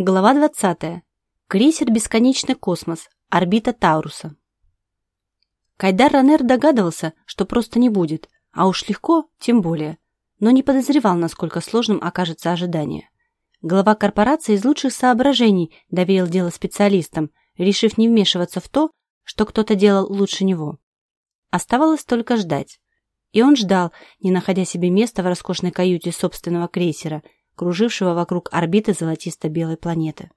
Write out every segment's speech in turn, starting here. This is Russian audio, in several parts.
Глава 20. Крейсер «Бесконечный космос», орбита Тауруса. Кайдар Ранер догадывался, что просто не будет, а уж легко, тем более, но не подозревал, насколько сложным окажется ожидание. Глава корпорации из лучших соображений доверил дело специалистам, решив не вмешиваться в то, что кто-то делал лучше него. Оставалось только ждать. И он ждал, не находя себе места в роскошной каюте собственного крейсера – кружившего вокруг орбиты золотисто-белой планеты.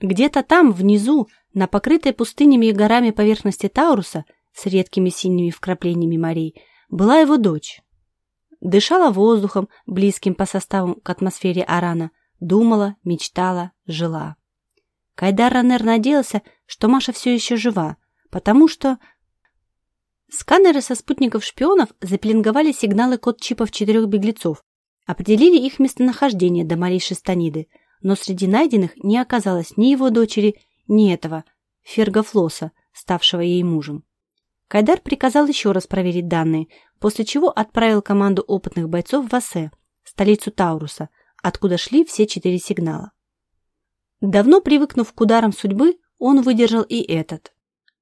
Где-то там, внизу, на покрытой пустынями и горами поверхности Тауруса, с редкими синими вкраплениями морей, была его дочь. Дышала воздухом, близким по составу к атмосфере Арана, думала, мечтала, жила. Кайдар Ранер надеялся, что Маша все еще жива, потому что... Сканеры со спутников шпионов запеленговали сигналы код чипов четырех беглецов, Определили их местонахождение до малейшей станиды, но среди найденных не оказалось ни его дочери, ни этого, Ферга Флоса, ставшего ей мужем. Кайдар приказал еще раз проверить данные, после чего отправил команду опытных бойцов в Асе, столицу Тауруса, откуда шли все четыре сигнала. Давно привыкнув к ударам судьбы, он выдержал и этот.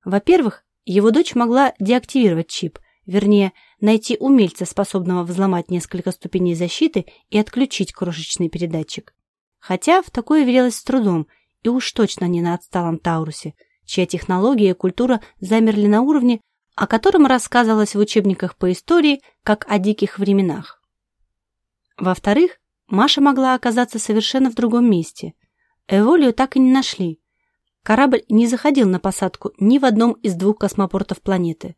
Во-первых, его дочь могла деактивировать чип, вернее, найти умельца, способного взломать несколько ступеней защиты и отключить крошечный передатчик. Хотя в такое верилось с трудом, и уж точно не на отсталом Таурусе, чья технология и культура замерли на уровне, о котором рассказывалось в учебниках по истории, как о диких временах. Во-вторых, Маша могла оказаться совершенно в другом месте. Эволию так и не нашли. Корабль не заходил на посадку ни в одном из двух космопортов планеты –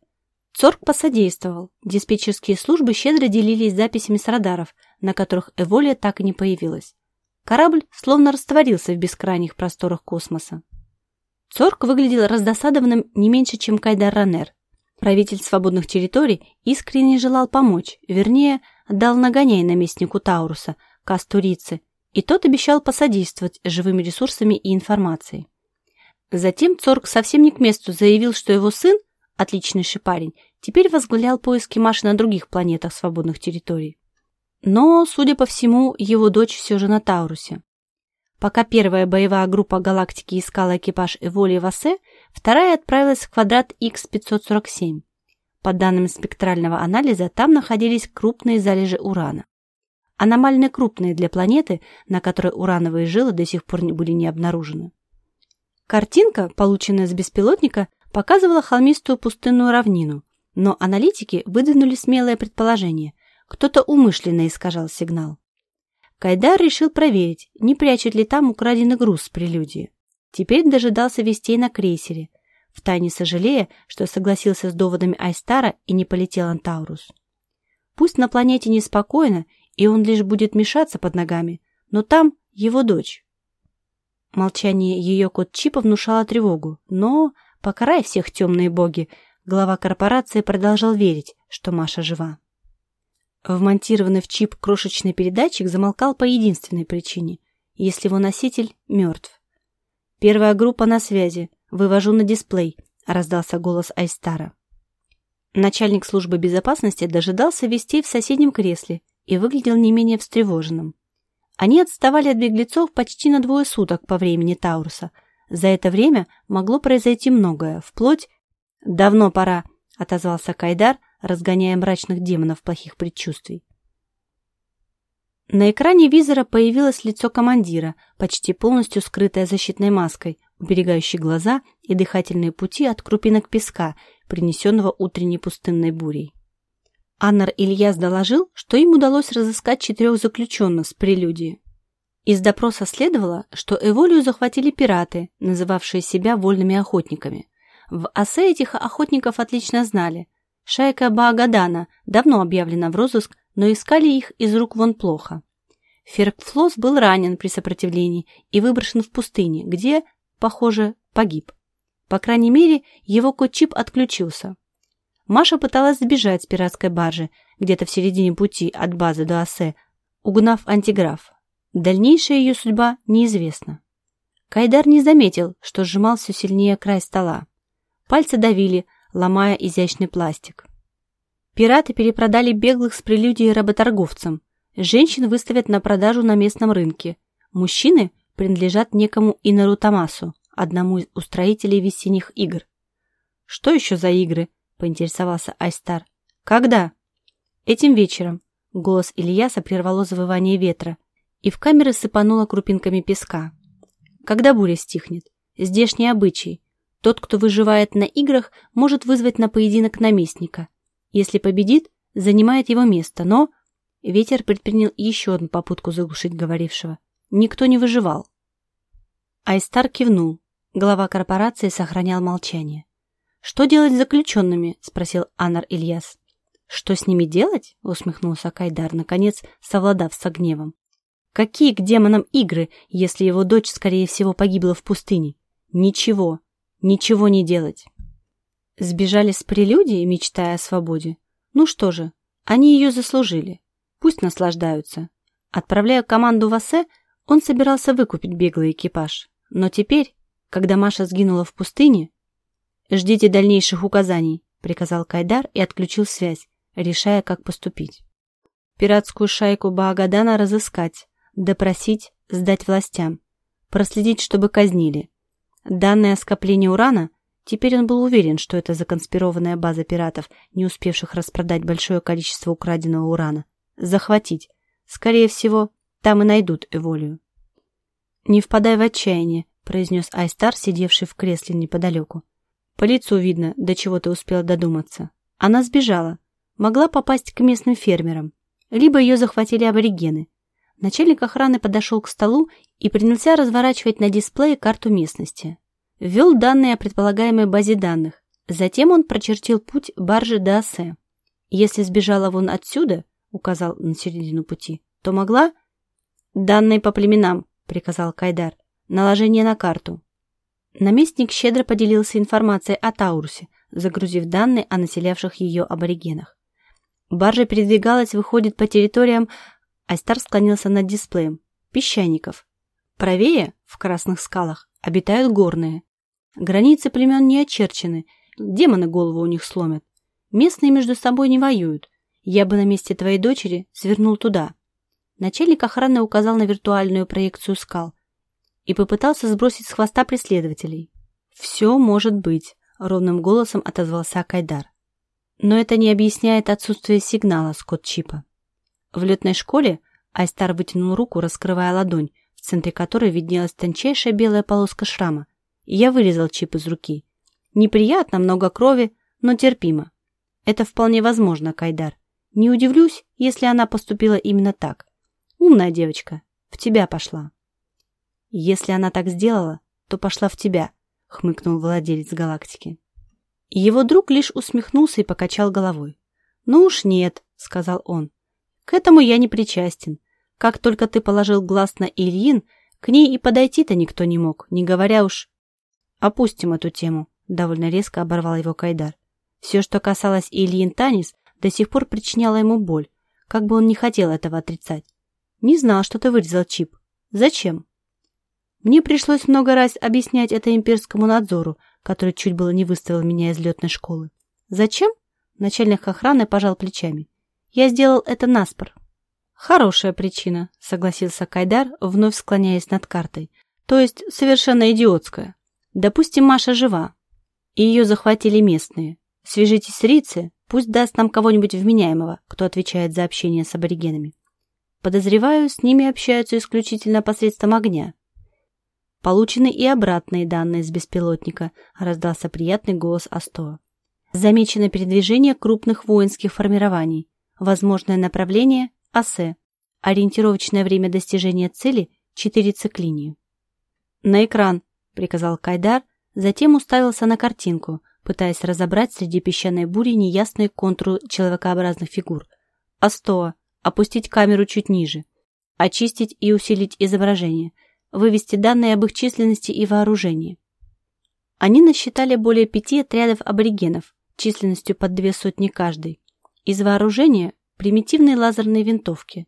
Цорг посодействовал. Диспетчерские службы щедро делились записями с радаров, на которых Эволия так и не появилась. Корабль словно растворился в бескрайних просторах космоса. Цорг выглядел раздосадованным не меньше, чем Кайдар Ранер. Правитель свободных территорий искренне желал помочь, вернее, дал нагоняй наместнику Тауруса, Кастурицы, и тот обещал посодействовать живыми ресурсами и информацией. Затем Цорг совсем не к месту заявил, что его сын – отличнейший парень, теперь возглавлял поиски Маши на других планетах свободных территорий. Но, судя по всему, его дочь все же на Таурусе. Пока первая боевая группа галактики искала экипаж Эволи Васе, вторая отправилась в квадрат X547. По данным спектрального анализа, там находились крупные залежи урана. Аномально крупные для планеты, на которой урановые жилы до сих пор были не обнаружены. Картинка, полученная с беспилотника, показывала холмистую пустынную равнину, но аналитики выдвинули смелое предположение. Кто-то умышленно искажал сигнал. Кайдар решил проверить, не прячет ли там украденный груз с прелюдии. Теперь дожидался вестей на крейсере, втайне сожалея, что согласился с доводами Айстара и не полетел Антаурус. Пусть на планете неспокойно, и он лишь будет мешаться под ногами, но там его дочь. Молчание ее код чипа внушало тревогу, но Покарай всех темные боги, глава корпорации продолжал верить, что Маша жива. Вмонтированный в чип крошечный передатчик замолкал по единственной причине, если его носитель мертв. «Первая группа на связи. Вывожу на дисплей», — раздался голос Айстара. Начальник службы безопасности дожидался вестей в соседнем кресле и выглядел не менее встревоженным. Они отставали от беглецов почти на двое суток по времени Тауруса — за это время могло произойти многое, вплоть... «Давно пора», — отозвался Кайдар, разгоняя мрачных демонов плохих предчувствий. На экране визора появилось лицо командира, почти полностью скрытое защитной маской, уберегающей глаза и дыхательные пути от крупинок песка, принесенного утренней пустынной бурей. Аннар Ильяс доложил, что им удалось разыскать четырех заключенных с прелюдией. Из допроса следовало, что Эволию захватили пираты, называвшие себя вольными охотниками. В Асе этих охотников отлично знали. Шайка Баагадана давно объявлена в розыск, но искали их из рук вон плохо. Феркфлос был ранен при сопротивлении и выброшен в пустыне, где, похоже, погиб. По крайней мере, его код-чип отключился. Маша пыталась сбежать с пиратской баржи, где-то в середине пути от базы до Асе, угнав антиграф. Дальнейшая ее судьба неизвестна. Кайдар не заметил, что сжимал все сильнее край стола. Пальцы давили, ломая изящный пластик. Пираты перепродали беглых с прелюдией работорговцам. Женщин выставят на продажу на местном рынке. Мужчины принадлежат некому Инару Тамасу, одному из устроителей весенних игр. «Что еще за игры?» – поинтересовался Айстар. «Когда?» «Этим вечером». Голос Ильяса прервало завывание ветра, и в камеры сыпануло крупинками песка. «Когда буря стихнет? Здешний обычай. Тот, кто выживает на играх, может вызвать на поединок наместника. Если победит, занимает его место, но...» Ветер предпринял еще одну попытку заглушить говорившего. Никто не выживал. Айстар кивнул. Глава корпорации сохранял молчание. «Что делать с заключенными?» – спросил Анар Ильяс. «Что с ними делать?» – усмехнулся Кайдар, наконец совладав с гневом. «Какие к демонам игры, если его дочь, скорее всего, погибла в пустыне? Ничего, ничего не делать». Сбежали с прелюдией, мечтая о свободе? Ну что же, они ее заслужили. Пусть наслаждаются. Отправляя команду в Асе, он собирался выкупить беглый экипаж. Но теперь, когда Маша сгинула в пустыне, «Ждите дальнейших указаний», — приказал Кайдар и отключил связь, решая, как поступить. Пиратскую шайку Баагадана разыскать, допросить, сдать властям, проследить, чтобы казнили. Данное скопление урана, теперь он был уверен, что это законспированная база пиратов, не успевших распродать большое количество украденного урана, захватить. Скорее всего, там и найдут Эволию. «Не впадай в отчаяние», — произнес Айстар, сидевший в кресле неподалеку. По лицу видно, до чего ты успел додуматься. Она сбежала. Могла попасть к местным фермерам. Либо ее захватили аборигены. Начальник охраны подошел к столу и принялся разворачивать на дисплее карту местности. Ввел данные о предполагаемой базе данных. Затем он прочертил путь баржи до Осе. Если сбежала вон отсюда, указал на середину пути, то могла... «Данные по племенам», — приказал Кайдар. «Наложение на карту». Наместник щедро поделился информацией о Таурусе, загрузив данные о населявших ее аборигенах. Баржа передвигалась, выходит по территориям... Айстар склонился над дисплеем. Песчаников. Правее, в красных скалах, обитают горные. Границы племен не очерчены, демоны голову у них сломят. Местные между собой не воюют. Я бы на месте твоей дочери свернул туда. Начальник охраны указал на виртуальную проекцию скал – и попытался сбросить с хвоста преследователей. «Все может быть», — ровным голосом отозвался Кайдар. Но это не объясняет отсутствие сигнала с код-чипа. В летной школе Айстар вытянул руку, раскрывая ладонь, в центре которой виднелась тончайшая белая полоска шрама, и я вырезал чип из руки. Неприятно, много крови, но терпимо. Это вполне возможно, Кайдар. Не удивлюсь, если она поступила именно так. Умная девочка, в тебя пошла. «Если она так сделала, то пошла в тебя», — хмыкнул владелец галактики. Его друг лишь усмехнулся и покачал головой. «Ну уж нет», — сказал он. «К этому я не причастен. Как только ты положил глаз на Ильин, к ней и подойти-то никто не мог, не говоря уж...» «Опустим эту тему», — довольно резко оборвал его Кайдар. Все, что касалось Ильин Танис, до сих пор причиняло ему боль, как бы он не хотел этого отрицать. «Не знал, что ты вырезал чип. Зачем?» Мне пришлось много раз объяснять это имперскому надзору, который чуть было не выставил меня из летной школы. Зачем? Начальник охраны пожал плечами. Я сделал это наспор. Хорошая причина, согласился Кайдар, вновь склоняясь над картой. То есть совершенно идиотская. Допустим, Маша жива, и ее захватили местные. Свяжитесь с Рице, пусть даст нам кого-нибудь вменяемого, кто отвечает за общение с аборигенами. Подозреваю, с ними общаются исключительно посредством огня. Получены и обратные данные с беспилотника, раздался приятный голос Астоа. Замечено передвижение крупных воинских формирований. Возможное направление – АСЭ. Ориентировочное время достижения цели – 4 циклинии. «На экран», – приказал Кайдар, затем уставился на картинку, пытаясь разобрать среди песчаной бури неясные контуры человекообразных фигур. «Астоа, опустить камеру чуть ниже. Очистить и усилить изображение – вывести данные об их численности и вооружении. Они насчитали более пяти отрядов аборигенов, численностью под две сотни каждый. Из вооружения – примитивные лазерные винтовки.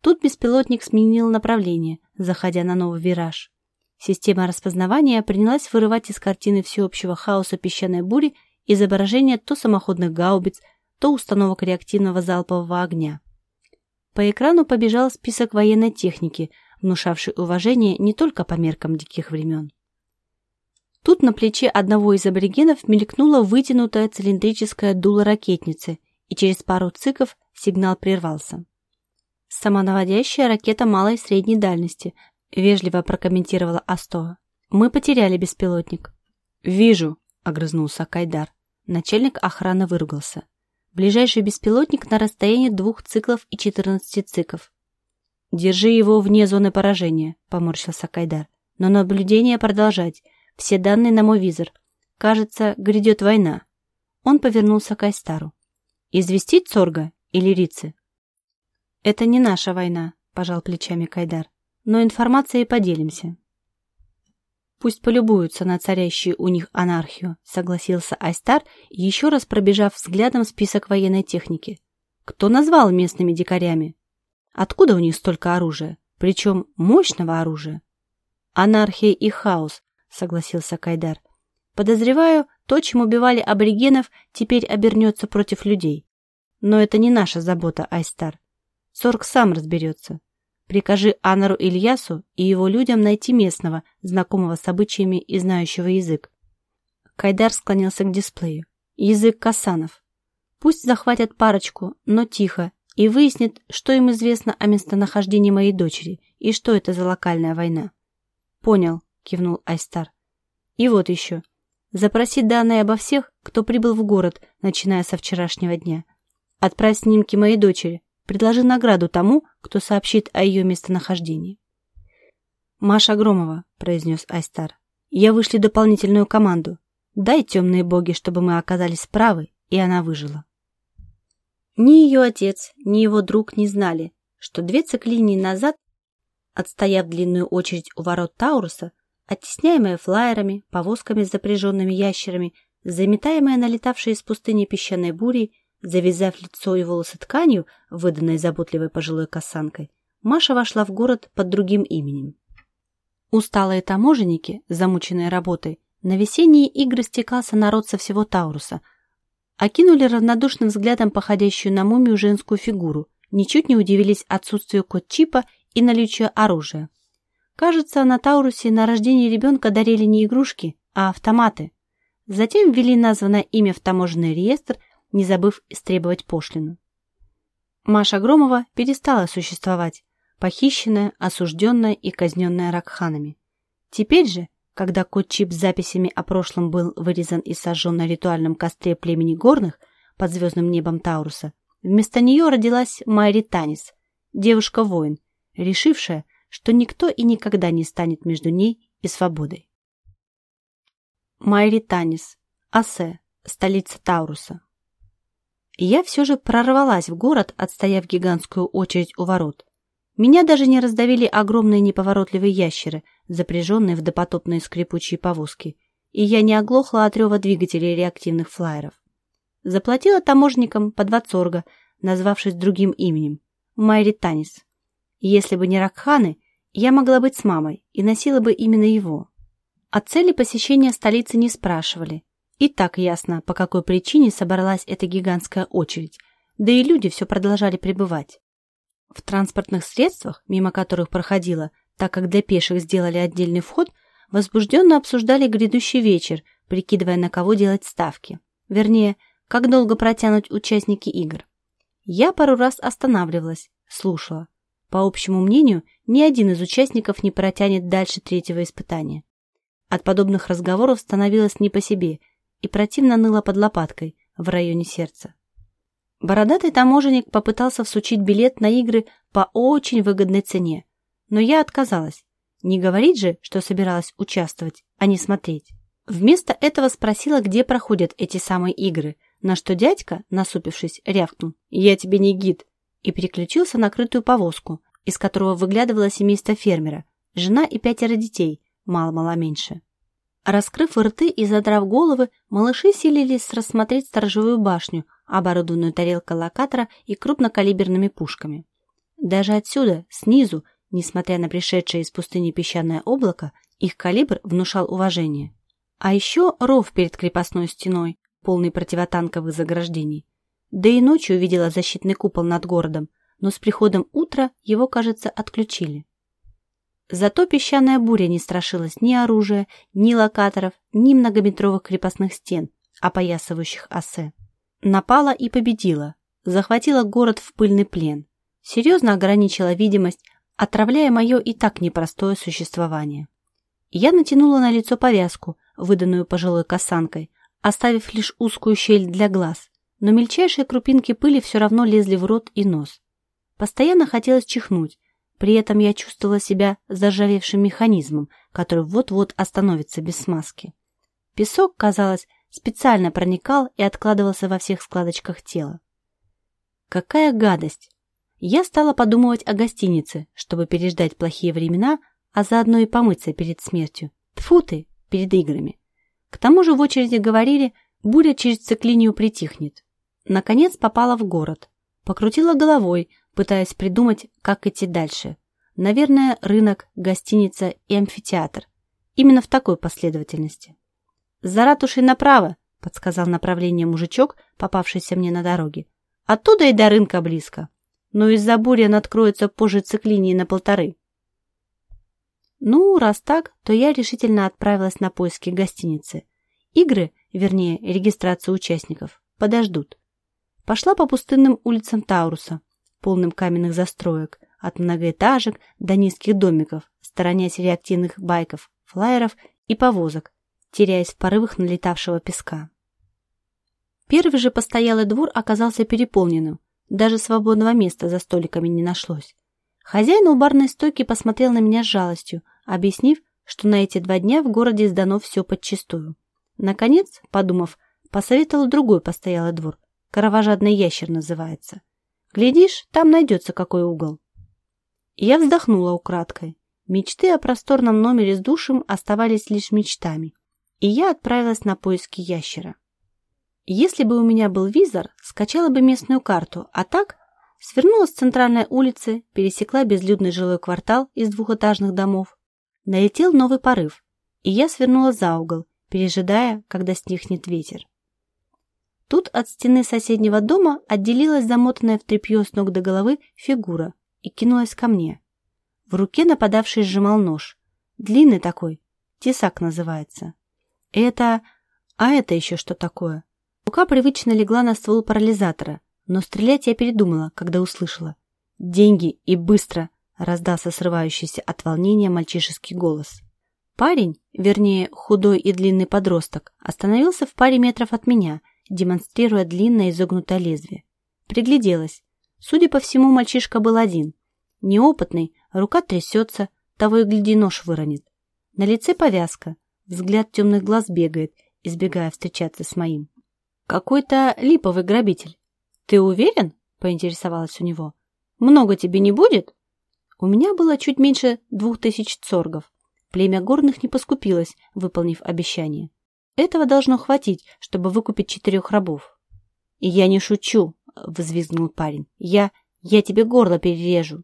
Тут беспилотник сменил направление, заходя на новый вираж. Система распознавания принялась вырывать из картины всеобщего хаоса песчаной бури изображения то самоходных гаубиц, то установок реактивного залпового огня. По экрану побежал список военной техники – внушавший уважение не только по меркам диких времен. Тут на плече одного из аборигенов мелькнула вытянутая цилиндрическая дуло ракетницы, и через пару циков сигнал прервался. «Самонаводящая ракета малой и средней дальности», вежливо прокомментировала Астова. «Мы потеряли беспилотник». «Вижу», — огрызнулся Кайдар. Начальник охраны выругался. Ближайший беспилотник на расстоянии двух циклов и 14 циков. «Держи его вне зоны поражения», — поморщился Кайдар. «Но наблюдение продолжать. Все данные на мой визор. Кажется, грядет война». Он повернулся к Айстару. «Известить Цорга или Рицы?» «Это не наша война», — пожал плечами Кайдар. «Но информацией поделимся». «Пусть полюбуются на царящую у них анархию», — согласился Айстар, еще раз пробежав взглядом список военной техники. «Кто назвал местными дикарями? Откуда у них столько оружия? Причем мощного оружия?» «Анархия и хаос», — согласился Кайдар. «Подозреваю, то, чем убивали аборигенов, теперь обернется против людей. Но это не наша забота, Айстар. Сорг сам разберется. Прикажи Анару Ильясу и его людям найти местного, знакомого с обычаями и знающего язык. Кайдар склонился к дисплею. Язык касанов. Пусть захватят парочку, но тихо, и выяснят, что им известно о местонахождении моей дочери и что это за локальная война. «Понял», — кивнул Айстар. «И вот еще. Запроси данные обо всех, кто прибыл в город, начиная со вчерашнего дня. Отправь снимки моей дочери, Предложи награду тому, кто сообщит о ее местонахождении. «Маша Громова», — произнес Айстар, — «я вышли дополнительную команду. Дай темные боги, чтобы мы оказались правы, и она выжила». Ни ее отец, ни его друг не знали, что две циклинии назад, отстояв длинную очередь у ворот Тауруса, оттесняемая флайерами, повозками с запряженными ящерами, заметаемая налетавшей из пустыни песчаной бурей, Завязав лицо и волосы тканью, выданной заботливой пожилой косанкой, Маша вошла в город под другим именем. Усталые таможенники, замученные работой, на весенние игры стекался народ со всего Тауруса, окинули равнодушным взглядом походящую на мумию женскую фигуру, ничуть не удивились отсутствию код-чипа и наличию оружия. Кажется, на Таурусе на рождение ребенка дарили не игрушки, а автоматы. Затем ввели названное имя в таможенный реестр не забыв истребовать пошлину. Маша Громова перестала существовать, похищенная, осужденная и казненная ракханами. Теперь же, когда код-чип с записями о прошлом был вырезан и сожжен на ритуальном костре племени горных под звездным небом Тауруса, вместо нее родилась Майри Танис, девушка-воин, решившая, что никто и никогда не станет между ней и свободой. Майри Танис, Асе, столица Тауруса. Я все же прорвалась в город, отстояв гигантскую очередь у ворот. Меня даже не раздавили огромные неповоротливые ящеры, запряженные в допотопные скрипучие повозки, и я не оглохла от рева двигателей реактивных флайеров. Заплатила таможникам по два цорга, назвавшись другим именем – Майри Танис. Если бы не Ракханы, я могла быть с мамой и носила бы именно его. О цели посещения столицы не спрашивали, и так ясно, по какой причине собралась эта гигантская очередь, да и люди все продолжали пребывать. В транспортных средствах, мимо которых проходила, так как для пеших сделали отдельный вход, возбужденно обсуждали грядущий вечер, прикидывая, на кого делать ставки. Вернее, как долго протянут участники игр. Я пару раз останавливалась, слушала. По общему мнению, ни один из участников не протянет дальше третьего испытания. От подобных разговоров становилось не по себе, и противно ныло под лопаткой в районе сердца. Бородатый таможенник попытался всучить билет на игры по очень выгодной цене, но я отказалась. Не говорить же, что собиралась участвовать, а не смотреть. Вместо этого спросила, где проходят эти самые игры, на что дядька, насупившись, рявкнул «Я тебе не гид» и переключился на крытую повозку, из которого выглядывало семейство фермера, жена и пятеро детей, мало-мало меньше. Раскрыв рты и задрав головы, малыши силились рассмотреть сторожевую башню, оборудованную тарелкой локатора и крупнокалиберными пушками. Даже отсюда, снизу, несмотря на пришедшее из пустыни песчаное облако, их калибр внушал уважение. А еще ров перед крепостной стеной, полный противотанковых заграждений. Да и ночью увидела защитный купол над городом, но с приходом утра его, кажется, отключили. Зато песчаная буря не страшилась ни оружия, ни локаторов, ни многометровых крепостных стен, опоясывающих Ассе. Напала и победила, захватила город в пыльный плен, серьезно ограничила видимость, отравляя мое и так непростое существование. Я натянула на лицо повязку, выданную пожилой касанкой, оставив лишь узкую щель для глаз, но мельчайшие крупинки пыли все равно лезли в рот и нос. Постоянно хотелось чихнуть, при этом я чувствовала себя заржавевшим механизмом, который вот-вот остановится без смазки. Песок, казалось, специально проникал и откладывался во всех складочках тела. Какая гадость! Я стала подумывать о гостинице, чтобы переждать плохие времена, а заодно и помыться перед смертью. Тфу ты, перед играми. К тому же в очереди говорили, буря через циклинию притихнет. Наконец попала в город. Покрутила головой, пытаясь придумать, как идти дальше. Наверное, рынок, гостиница и амфитеатр. Именно в такой последовательности. «За ратушей направо», — подсказал направление мужичок, попавшийся мне на дороге. «Оттуда и до рынка близко. Но из-за бури он откроется позже циклинии на полторы». Ну, раз так, то я решительно отправилась на поиски гостиницы. Игры, вернее, регистрация участников, подождут. Пошла по пустынным улицам Тауруса, полным каменных застроек, от многоэтажек до низких домиков, сторонясь реактивных байков, флайеров и повозок, теряясь в порывах налетавшего песка. Первый же постоялый двор оказался переполненным, даже свободного места за столиками не нашлось. Хозяин у барной стойки посмотрел на меня с жалостью, объяснив, что на эти два дня в городе сдано все подчистую. Наконец, подумав, посоветовал другой постоялый двор, кровожадный ящер называется. Глядишь, там найдется какой угол. Я вздохнула украдкой. Мечты о просторном номере с душем оставались лишь мечтами, и я отправилась на поиски ящера. Если бы у меня был визор, скачала бы местную карту, а так свернула с центральной улицы, пересекла безлюдный жилой квартал из двухэтажных домов. Налетел новый порыв, и я свернула за угол, пережидая, когда стихнет ветер. Тут от стены соседнего дома отделилась замотанная в тряпье с ног до головы фигура и кинулась ко мне. В руке нападавший сжимал нож. Длинный такой, тесак называется. Это... А это еще что такое? Рука привычно легла на ствол парализатора, но стрелять я передумала, когда услышала. «Деньги и быстро!» — раздался срывающийся от волнения мальчишеский голос. Парень, вернее, худой и длинный подросток, остановился в паре метров от меня, демонстрируя длинное изогнутое лезвие. Пригляделась. Судя по всему, мальчишка был один. Неопытный, рука трясется, того и гляди нож выронит. На лице повязка, взгляд темных глаз бегает, избегая встречаться с моим. «Какой-то липовый грабитель. Ты уверен?» — поинтересовалась у него. «Много тебе не будет?» У меня было чуть меньше двух тысяч цоргов. Племя горных не поскупилось, выполнив обещание. Этого должно хватить, чтобы выкупить четырех рабов. «И я не шучу», — взвизгнул парень. «Я... я тебе горло перережу».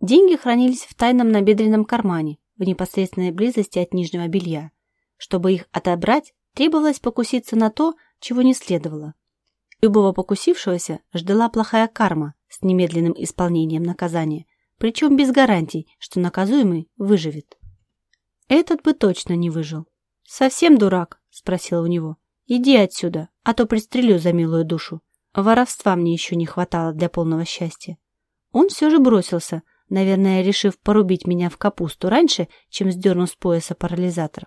Деньги хранились в тайном набедренном кармане, в непосредственной близости от нижнего белья. Чтобы их отобрать, требовалось покуситься на то, чего не следовало. Любого покусившегося ждала плохая карма с немедленным исполнением наказания, причем без гарантий, что наказуемый выживет. Этот бы точно не выжил. «Совсем дурак?» – спросила у него. «Иди отсюда, а то пристрелю за милую душу. Воровства мне еще не хватало для полного счастья. Он все же бросился, наверное, решив порубить меня в капусту раньше, чем сдернул с пояса парализатор.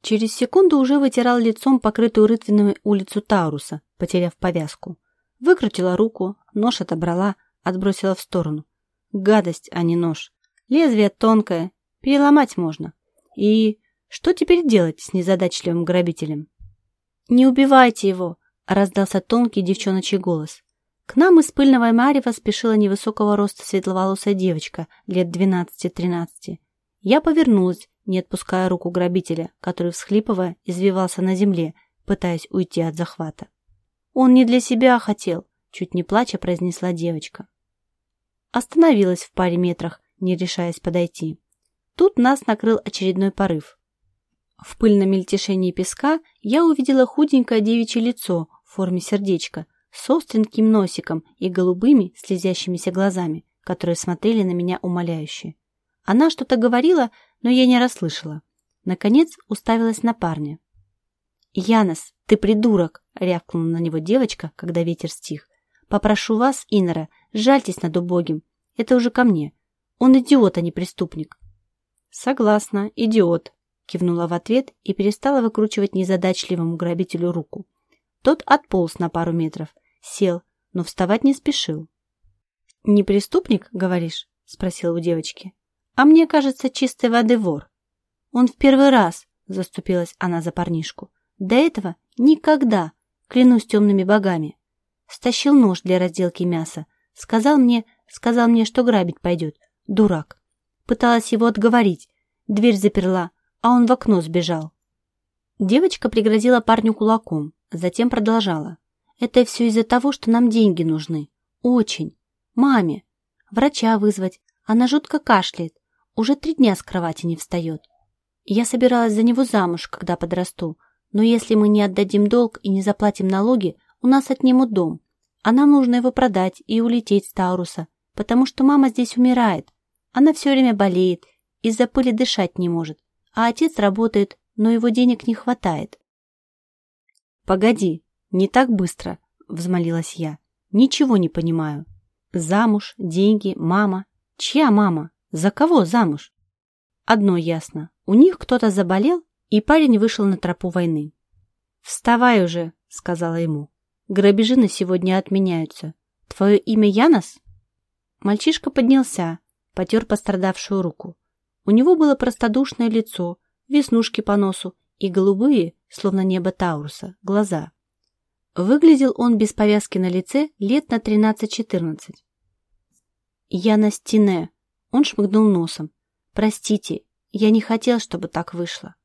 Через секунду уже вытирал лицом покрытую рытвинами улицу Тауруса, потеряв повязку. Выкрутила руку, нож отобрала, отбросила в сторону. Гадость, а не нож. Лезвие тонкое, переломать можно. И что теперь делать с незадачливым грабителем? «Не убивайте его!» раздался тонкий девчоночий голос. К нам из пыльного марева спешила невысокого роста светловолосая девочка лет 12-13. Я повернулась, не отпуская руку грабителя, который, всхлипывая, извивался на земле, пытаясь уйти от захвата. «Он не для себя хотел», — чуть не плача произнесла девочка. Остановилась в паре метрах, не решаясь подойти. Тут нас накрыл очередной порыв. В пыльном мельтешении песка я увидела худенькое девичье лицо, в форме сердечка, с остреньким носиком и голубыми слезящимися глазами, которые смотрели на меня умоляюще. Она что-то говорила, но я не расслышала. Наконец уставилась на парня. «Янос, ты придурок!» — рявкнула на него девочка, когда ветер стих. «Попрошу вас, Инора, жальтесь над убогим. Это уже ко мне. Он идиот, а не преступник». «Согласна, идиот», — кивнула в ответ и перестала выкручивать незадачливому грабителю руку. Тот отполз на пару метров, сел, но вставать не спешил. «Не преступник, говоришь?» — спросила у девочки. «А мне кажется, чистой воды вор». «Он в первый раз», — заступилась она за парнишку. «До этого никогда, клянусь темными богами. Стащил нож для разделки мяса. Сказал мне, сказал мне, что грабить пойдет. Дурак. Пыталась его отговорить. Дверь заперла, а он в окно сбежал». Девочка пригрозила парню кулаком, затем продолжала. «Это все из-за того, что нам деньги нужны. Очень. Маме. Врача вызвать. Она жутко кашляет. Уже три дня с кровати не встает. Я собиралась за него замуж, когда подрасту. Но если мы не отдадим долг и не заплатим налоги, у нас отнимут дом. А нам нужно его продать и улететь с Тауруса, потому что мама здесь умирает. Она все время болеет, из-за пыли дышать не может. А отец работает, но его денег не хватает. «Погоди, не так быстро», — взмолилась я. «Ничего не понимаю. Замуж, деньги, мама. Чья мама? За кого замуж? Одно ясно. У них кто-то заболел, и парень вышел на тропу войны. «Вставай уже», — сказала ему. «Грабежи на сегодня отменяются. Твое имя Янос?» Мальчишка поднялся, потер пострадавшую руку. У него было простодушное лицо, веснушки по носу и голубые, словно небо Тауруса, глаза. Выглядел он без повязки на лице лет на 13-14. «Я на стене», — он шмыгнул носом. «Простите, я не хотел, чтобы так вышло».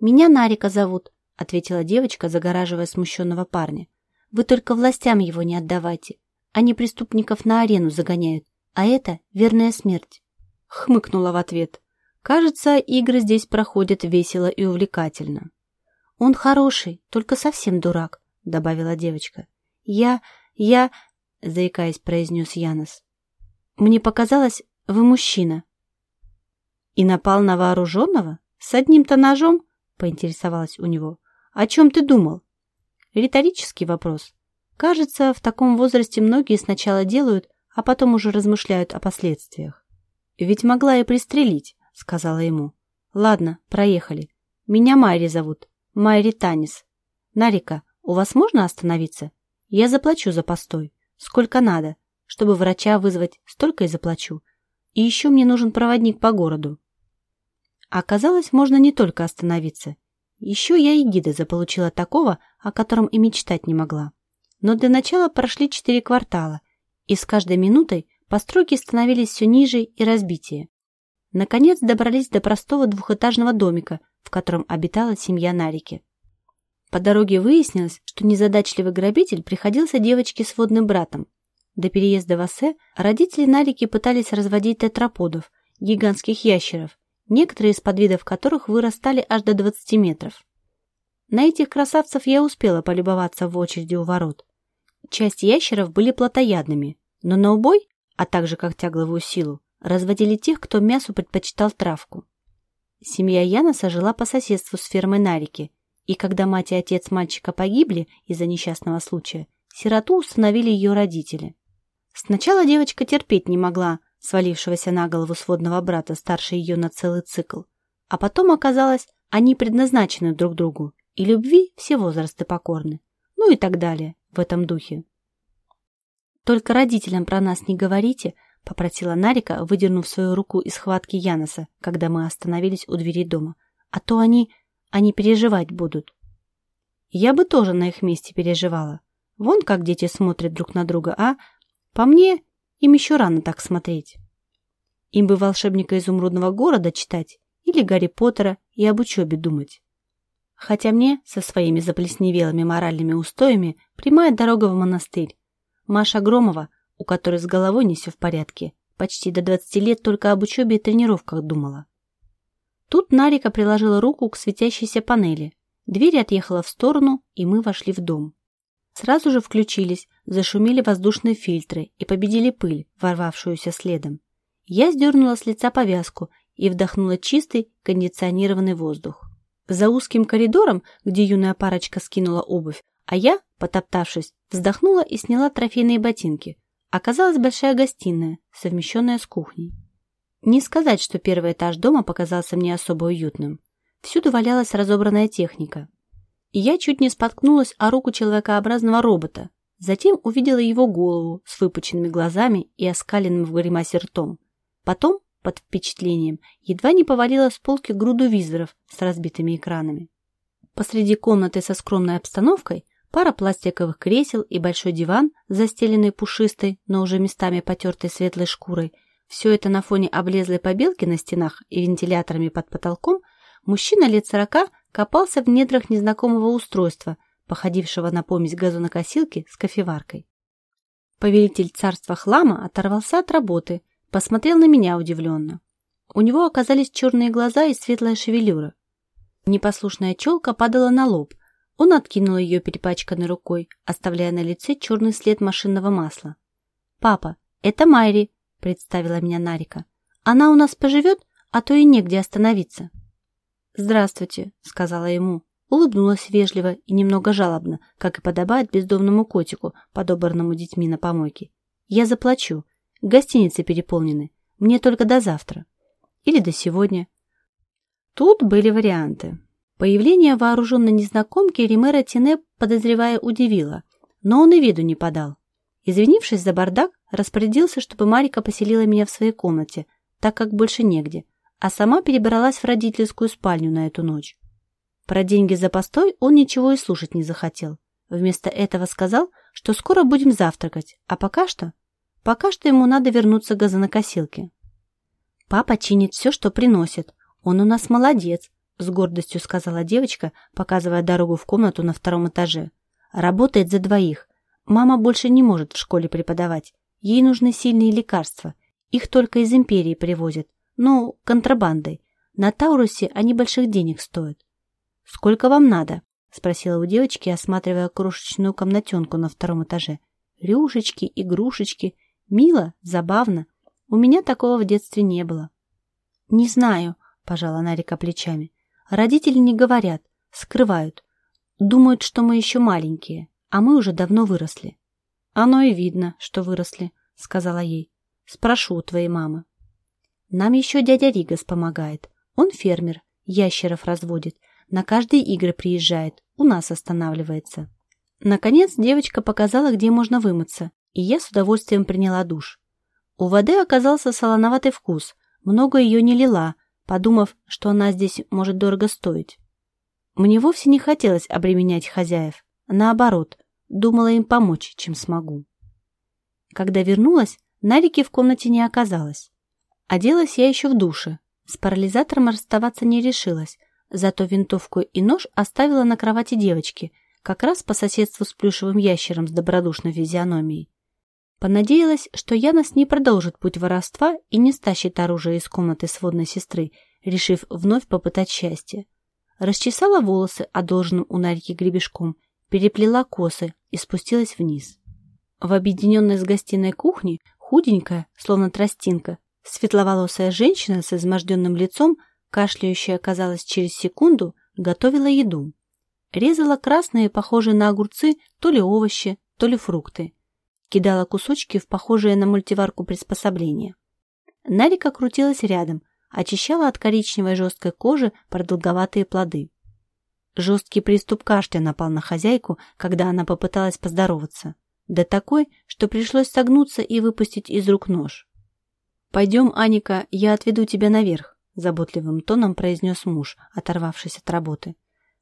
«Меня Нарика зовут», — ответила девочка, загораживая смущенного парня. «Вы только властям его не отдавайте. Они преступников на арену загоняют, а это верная смерть». Хмыкнула в ответ. «Кажется, игры здесь проходят весело и увлекательно». «Он хороший, только совсем дурак», — добавила девочка. «Я... я...» — заикаясь, произнес Янос. «Мне показалось, вы мужчина». «И напал на вооруженного? С одним-то ножом?» — поинтересовалась у него. «О чем ты думал?» Риторический вопрос. Кажется, в таком возрасте многие сначала делают, а потом уже размышляют о последствиях. «Ведь могла и пристрелить», — сказала ему. «Ладно, проехали. Меня Майри зовут. Майри Танис. Нарика, у вас можно остановиться? Я заплачу за постой. Сколько надо. Чтобы врача вызвать, столько и заплачу. И еще мне нужен проводник по городу. оказалось, можно не только остановиться. Еще я и гида заполучила такого, о котором и мечтать не могла. Но для начала прошли четыре квартала, и с каждой минутой постройки становились все ниже и разбитее. Наконец добрались до простого двухэтажного домика, в котором обитала семья Нарики. По дороге выяснилось, что незадачливый грабитель приходился девочке с водным братом. До переезда в Ассе родители Нарики пытались разводить тетраподов, гигантских ящеров, некоторые из подвидов которых вырастали аж до 20 метров. На этих красавцев я успела полюбоваться в очереди у ворот. Часть ящеров были плотоядными, но на убой, а также как тягловую силу, разводили тех, кто мясу предпочитал травку. Семья Яноса жила по соседству с фермой Нарики, и когда мать и отец мальчика погибли из-за несчастного случая, сироту установили ее родители. Сначала девочка терпеть не могла свалившегося на голову сводного брата старше ее на целый цикл, а потом оказалось, они предназначены друг другу, и любви все возрасты покорны, ну и так далее в этом духе. «Только родителям про нас не говорите», — попросила Нарика, выдернув свою руку из схватки Яноса, когда мы остановились у двери дома. «А то они...» Они переживать будут. Я бы тоже на их месте переживала. Вон как дети смотрят друг на друга, а? По мне, им еще рано так смотреть. Им бы волшебника изумрудного города читать или Гарри Поттера и об учебе думать. Хотя мне, со своими заплесневелыми моральными устоями, прямая дорога в монастырь. Маша Громова, у которой с головой не все в порядке, почти до 20 лет только об учебе и тренировках думала. Тут Нарика приложила руку к светящейся панели. Дверь отъехала в сторону, и мы вошли в дом. Сразу же включились, зашумели воздушные фильтры и победили пыль, ворвавшуюся следом. Я сдернула с лица повязку и вдохнула чистый кондиционированный воздух. За узким коридором, где юная парочка скинула обувь, а я, потоптавшись, вздохнула и сняла трофейные ботинки. Оказалась большая гостиная, совмещенная с кухней. Не сказать, что первый этаж дома показался мне особо уютным. Всюду валялась разобранная техника. Я чуть не споткнулась о руку человекообразного робота. Затем увидела его голову с выпученными глазами и оскаленным в гримасе ртом. Потом, под впечатлением, едва не повалила с полки груду визоров с разбитыми экранами. Посреди комнаты со скромной обстановкой пара пластиковых кресел и большой диван, застеленный пушистой, но уже местами потертой светлой шкурой. Все это на фоне облезлой побелки на стенах и вентиляторами под потолком мужчина лет сорока копался в недрах незнакомого устройства, походившего на помесь газонокосилки с кофеваркой. Повелитель царства хлама оторвался от работы, посмотрел на меня удивленно. У него оказались черные глаза и светлая шевелюра. Непослушная челка падала на лоб, он откинул ее перепачканной рукой, оставляя на лице черный след машинного масла. «Папа, это Майри», — представила меня Нарика. «Она у нас поживет, а то и негде остановиться». «Здравствуйте», — сказала ему. Улыбнулась вежливо и немного жалобно, как и подобает бездомному котику, подобранному детьми на помойке. «Я заплачу. Гостиницы переполнены. Мне только до завтра. Или до сегодня». Тут были варианты. Появление вооруженной незнакомки Римера Тине, подозревая, удивило, но он и виду не подал. Извинившись за бардак, распорядился, чтобы Марика поселила меня в своей комнате, так как больше негде, а сама перебралась в родительскую спальню на эту ночь. Про деньги за постой он ничего и слушать не захотел. Вместо этого сказал, что скоро будем завтракать, а пока что... Пока что ему надо вернуться к газонокосилке. Папа чинит все, что приносит. Он у нас молодец, с гордостью сказала девочка, показывая дорогу в комнату на втором этаже. Работает за двоих. Мама больше не может в школе преподавать. Ей нужны сильные лекарства. Их только из империи привозят. Ну, контрабандой. На Таурусе они больших денег стоят. «Сколько вам надо?» — спросила у девочки, осматривая крошечную комнатенку на втором этаже. «Рюшечки, игрушечки. Мило, забавно. У меня такого в детстве не было». «Не знаю», — пожала Нарика плечами. Родители не говорят, скрывают. Думают, что мы еще маленькие, а мы уже давно выросли. Оно и видно, что выросли, сказала ей. Спрошу у твоей мамы. Нам еще дядя Ригас помогает. Он фермер, ящеров разводит, на каждые игры приезжает, у нас останавливается. Наконец девочка показала, где можно вымыться, и я с удовольствием приняла душ. У воды оказался солоноватый вкус, много ее не лила, подумав, что она здесь может дорого стоить. Мне вовсе не хотелось обременять хозяев. Наоборот, думала им помочь, чем смогу. Когда вернулась, Нарики в комнате не оказалось. Оделась я еще в душе. С парализатором расставаться не решилась, зато винтовку и нож оставила на кровати девочки, как раз по соседству с плюшевым ящером с добродушной физиономией. Понадеялась, что Янос не продолжит путь воровства и не стащит оружие из комнаты сводной сестры, решив вновь попытать счастье. Расчесала волосы одолженным у Нарьки гребешком, переплела косы и спустилась вниз. В объединенной с гостиной кухне худенькая, словно тростинка, светловолосая женщина с изможденным лицом, кашляющая, казалось, через секунду, готовила еду. Резала красные, похожие на огурцы, то ли овощи, то ли фрукты кидала кусочки в похожее на мультиварку приспособление. Нарика крутилась рядом, очищала от коричневой жесткой кожи продолговатые плоды. Жесткий приступ кашля напал на хозяйку, когда она попыталась поздороваться. Да такой, что пришлось согнуться и выпустить из рук нож. «Пойдем, Аника, я отведу тебя наверх», — заботливым тоном произнес муж, оторвавшись от работы.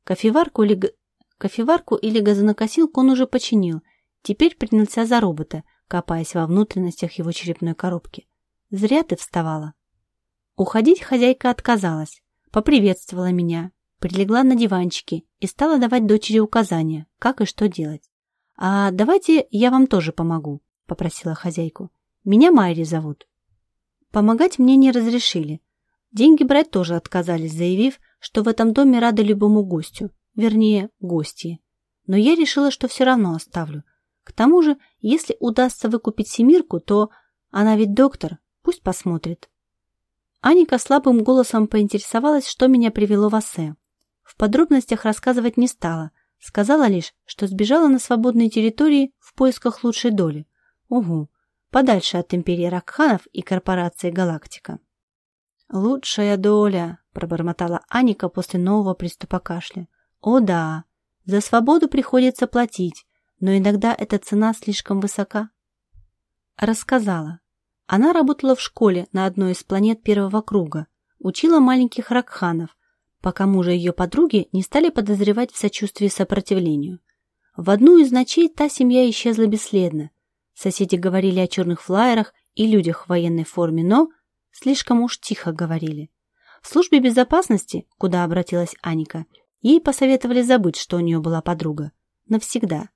Кофеварку или, Кофеварку или газонокосилку он уже починил — Теперь принялся за робота, копаясь во внутренностях его черепной коробки. «Зря ты вставала». Уходить хозяйка отказалась, поприветствовала меня, прилегла на диванчике и стала давать дочери указания, как и что делать. «А давайте я вам тоже помогу», — попросила хозяйку. «Меня Майри зовут». Помогать мне не разрешили. Деньги брать тоже отказались, заявив, что в этом доме рады любому гостю, вернее, гости. Но я решила, что все равно оставлю, к тому же, если удастся выкупить Семирку, то она ведь доктор, Пусть посмотрит. Аника слабым голосом поинтересовалась, что меня привело в Ассе. В подробностях рассказывать не стала. Сказала лишь, что сбежала на свободные территории в поисках лучшей доли. Угу, подальше от империи Ракханов и корпорации Галактика. «Лучшая доля», — пробормотала Аника после нового приступа кашля. «О да, за свободу приходится платить, но иногда эта цена слишком высока». Рассказала. Она работала в школе на одной из планет первого круга, учила маленьких ракханов, пока мужа ее подруги не стали подозревать в сочувствии сопротивлению. В одну из ночей та семья исчезла бесследно. Соседи говорили о черных флайерах и людях в военной форме, но слишком уж тихо говорили. В службе безопасности, куда обратилась Аника, ей посоветовали забыть, что у нее была подруга. Навсегда.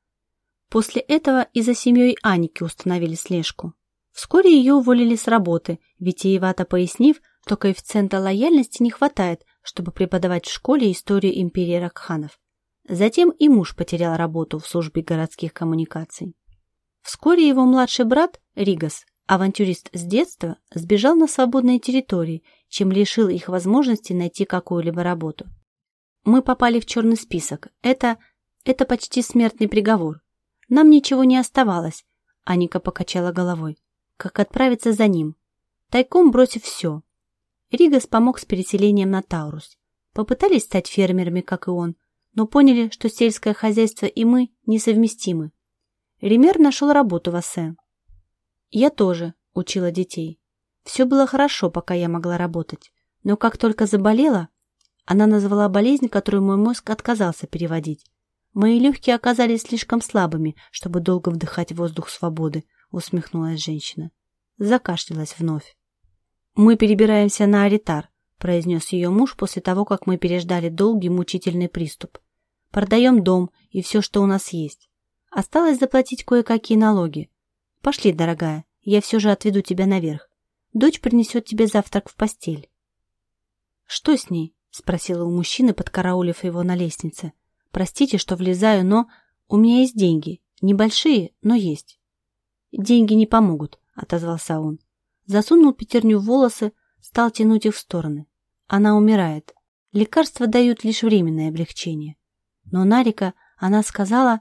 После этого и за семьей Аники установили слежку. Вскоре ее уволили с работы, витиевато пояснив, что коэффициента лояльности не хватает, чтобы преподавать в школе историю империи Ракханов. Затем и муж потерял работу в службе городских коммуникаций. Вскоре его младший брат, Ригас, авантюрист с детства, сбежал на свободные территории, чем лишил их возможности найти какую-либо работу. Мы попали в черный список. Это... это почти смертный приговор. Нам ничего не оставалось, Аника покачала головой как отправиться за ним, тайком бросив все. Ригас помог с переселением на Таурус. Попытались стать фермерами, как и он, но поняли, что сельское хозяйство и мы несовместимы. Ремер нашел работу в Ассе. Я тоже учила детей. Все было хорошо, пока я могла работать. Но как только заболела, она назвала болезнь, которую мой мозг отказался переводить. Мои легкие оказались слишком слабыми, чтобы долго вдыхать воздух свободы, усмехнулась женщина. Закашлялась вновь. «Мы перебираемся на Аритар», произнес ее муж после того, как мы переждали долгий мучительный приступ. «Продаем дом и все, что у нас есть. Осталось заплатить кое-какие налоги. Пошли, дорогая, я все же отведу тебя наверх. Дочь принесет тебе завтрак в постель». «Что с ней?» — спросила у мужчины, подкараулив его на лестнице. «Простите, что влезаю, но у меня есть деньги. Небольшие, но есть». «Деньги не помогут», — отозвался он. Засунул пятерню в волосы, стал тянуть их в стороны. Она умирает. Лекарства дают лишь временное облегчение. Но Нарика, она сказала,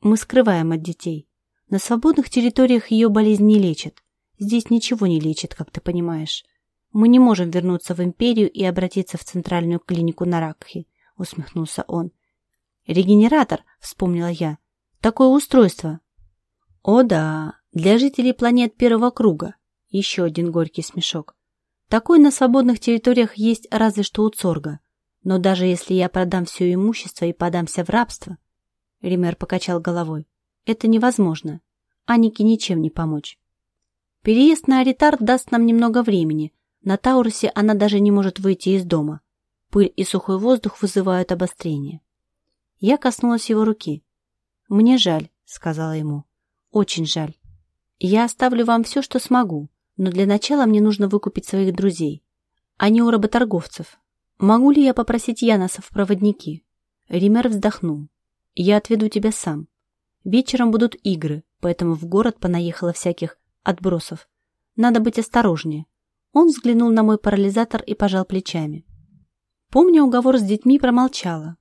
мы скрываем от детей. На свободных территориях ее болезнь не лечат. Здесь ничего не лечит, как ты понимаешь. Мы не можем вернуться в империю и обратиться в центральную клинику на Ракхи, усмехнулся он. Регенератор, вспомнила я. Такое устройство, о да, для жителей планет первого круга. Еще один горький смешок. Такой на свободных территориях есть разве что у Цорга. Но даже если я продам все имущество и подамся в рабство... Ример покачал головой. Это невозможно. Анике ничем не помочь. Переезд на Аритар даст нам немного времени. На Таурусе она даже не может выйти из дома. Пыль и сухой воздух вызывают обострение. Я коснулась его руки. «Мне жаль», — сказала ему. Очень жаль. Я оставлю вам все, что смогу, но для начала мне нужно выкупить своих друзей. Они у работорговцев. Могу ли я попросить Яноса в проводники? Ример вздохнул. Я отведу тебя сам. Вечером будут игры, поэтому в город понаехало всяких отбросов. Надо быть осторожнее. Он взглянул на мой парализатор и пожал плечами. Помня уговор с детьми, промолчала.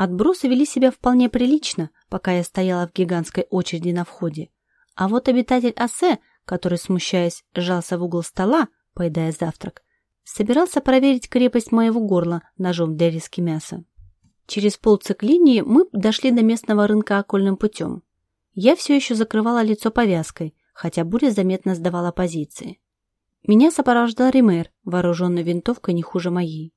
Отбросы вели себя вполне прилично, пока я стояла в гигантской очереди на входе. А вот обитатель Асе, который, смущаясь, сжался в угол стола, поедая завтрак, собирался проверить крепость моего горла ножом для риски мяса. Через полциклинии мы дошли до местного рынка окольным путем. Я все еще закрывала лицо повязкой, хотя буря заметно сдавала позиции. Меня сопровождал Ример, вооруженный винтовкой не хуже моей.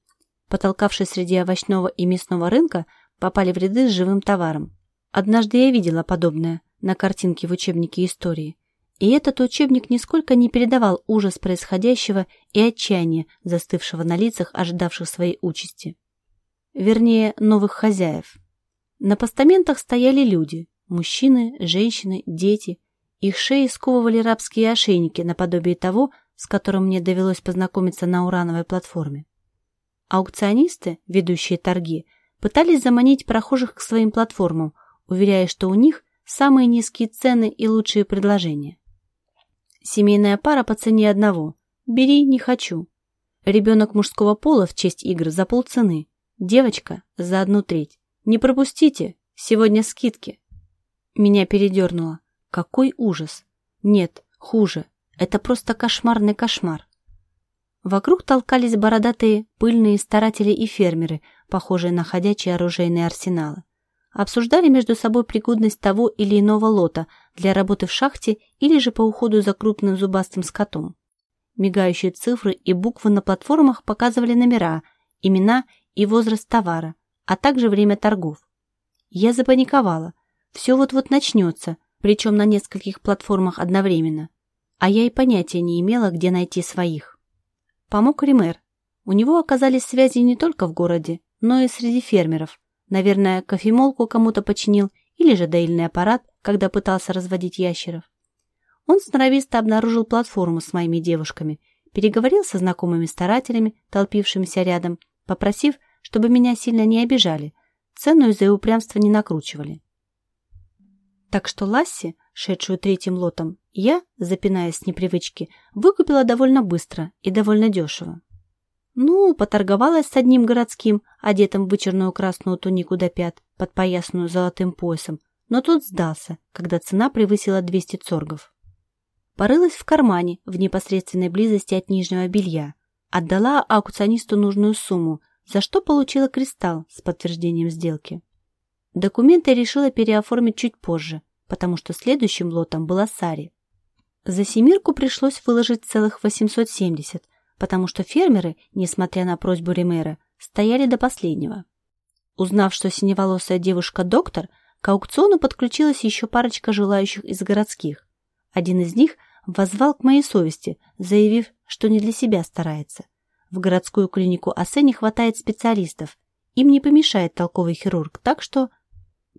Потолкавшись среди овощного и мясного рынка, попали в ряды с живым товаром. Однажды я видела подобное на картинке в учебнике истории, и этот учебник нисколько не передавал ужас происходящего и отчаяние, застывшего на лицах, ожидавших своей участи. Вернее, новых хозяев. На постаментах стояли люди, мужчины, женщины, дети. Их шеи сковывали рабские ошейники наподобие того, с которым мне довелось познакомиться на урановой платформе. Аукционисты, ведущие торги, пытались заманить прохожих к своим платформам, уверяя, что у них самые низкие цены и лучшие предложения. Семейная пара по цене одного. Бери, не хочу. Ребенок мужского пола в честь игр за полцены. Девочка за одну треть. Не пропустите, сегодня скидки. Меня передернуло. Какой ужас. Нет, хуже. Это просто кошмарный кошмар. Вокруг толкались бородатые, пыльные старатели и фермеры, похожие на ходячие оружейные арсеналы. Обсуждали между собой пригодность того или иного лота для работы в шахте или же по уходу за крупным зубастым скотом. Мигающие цифры и буквы на платформах показывали номера, имена и возраст товара, а также время торгов. Я запаниковала. Все вот-вот начнется, причем на нескольких платформах одновременно. А я и понятия не имела, где найти своих. Помог Ример. У него оказались связи не только в городе, но и среди фермеров. Наверное, кофемолку кому-то починил или же доильный аппарат, когда пытался разводить ящеров. Он сноровисто обнаружил платформу с моими девушками, переговорил со знакомыми старателями, толпившимися рядом, попросив, чтобы меня сильно не обижали, цену из-за упрямства не накручивали. Так что Ласси, шедшую третьим лотом, я, запинаясь с непривычки, выкупила довольно быстро и довольно дешево. Ну, поторговалась с одним городским, одетым в вычерную красную тунику до пят, подпоясанную золотым поясом, но тот сдался, когда цена превысила 200 цоргов. Порылась в кармане в непосредственной близости от нижнего белья, отдала аукционисту нужную сумму, за что получила кристалл с подтверждением сделки. Документы решила переоформить чуть позже, потому что следующим лотом была Сари. За семирку пришлось выложить целых 870, потому что фермеры, несмотря на просьбу Ремера, стояли до последнего. Узнав, что синеволосая девушка доктор, к аукциону подключилась еще парочка желающих из городских. Один из них возвал к моей совести, заявив, что не для себя старается. В городскую клинику АСЭ не хватает специалистов. Им не помешает толковый хирург, так что...